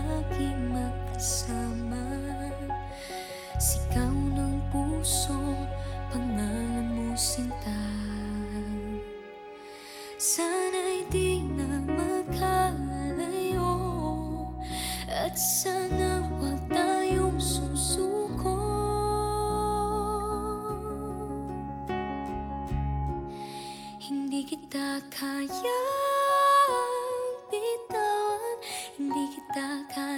laging magkasama. Sigaw ng puso, pangalan mo sinta. Sana'y di na magkalayo At sana huwag tayong susuko. Hindi kita kaya bitawan Hindi kita kaya